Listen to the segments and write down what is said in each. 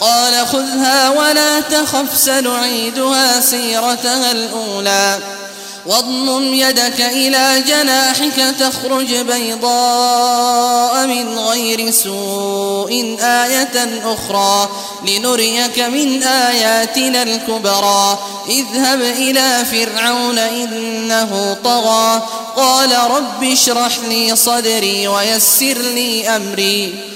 قال خذها ولا تخف سنعيدها سيرتها الأولى. واضمم يدك إلى جناحك تخرج بيضاء من غير سوء آية أخرى. لنريك من آياتنا الكبرى. اذهب إلى فرعون إنه طغى. قال رب اشرح لي صدري ويسر لي أمري.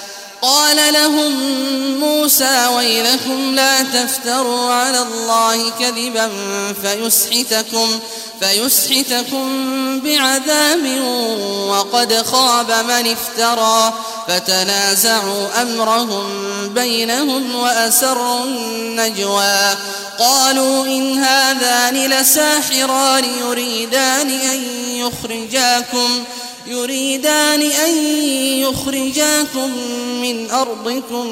قال لهم موسى ويلكم لا تفتروا على الله كذبا فيسحتكم فيسحتكم بعذاب وقد خاب من افترى فتنازعوا أمرهم بينهم وأسروا النجوى قالوا إن هذان لساحران يريدان أن يخرجاكم يريدان أن يخرجاكم من أرضكم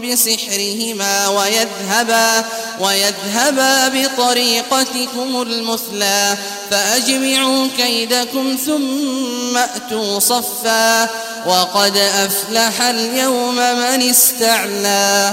بسحرهما ويذهبا ويذهبا بطريقتكم المثلى فأجمعوا كيدكم ثم أتوا صفا وقد أفلح اليوم من استعلى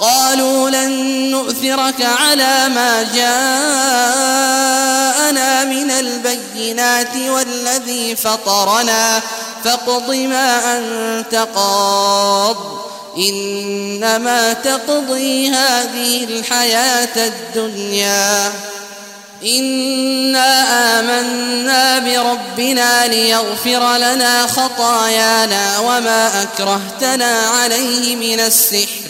قالوا لن نؤثرك على ما جاءنا من البينات والذي فطرنا. فاقض ما أنت قاض. إنما تقضي هذه الحياة الدنيا. إنا آمنا بربنا ليغفر لنا خطايانا وما أكرهتنا عليه من السحر.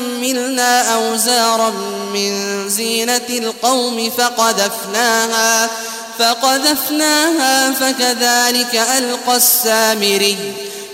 أوزارا من زينة القوم فقذفناها فقذفناها فكذلك ألقى السامري.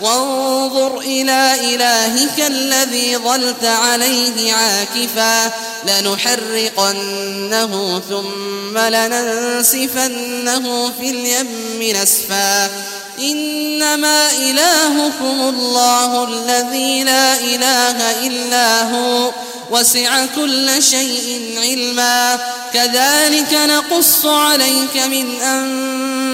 وانظر إلى إلهك الذي ظلت عليه عاكفا لنحرقنه ثم لننسفنه في اليم نسفا إنما إلهكم الله الذي لا إله إلا هو وسع كل شيء علما كذلك نقص عليك من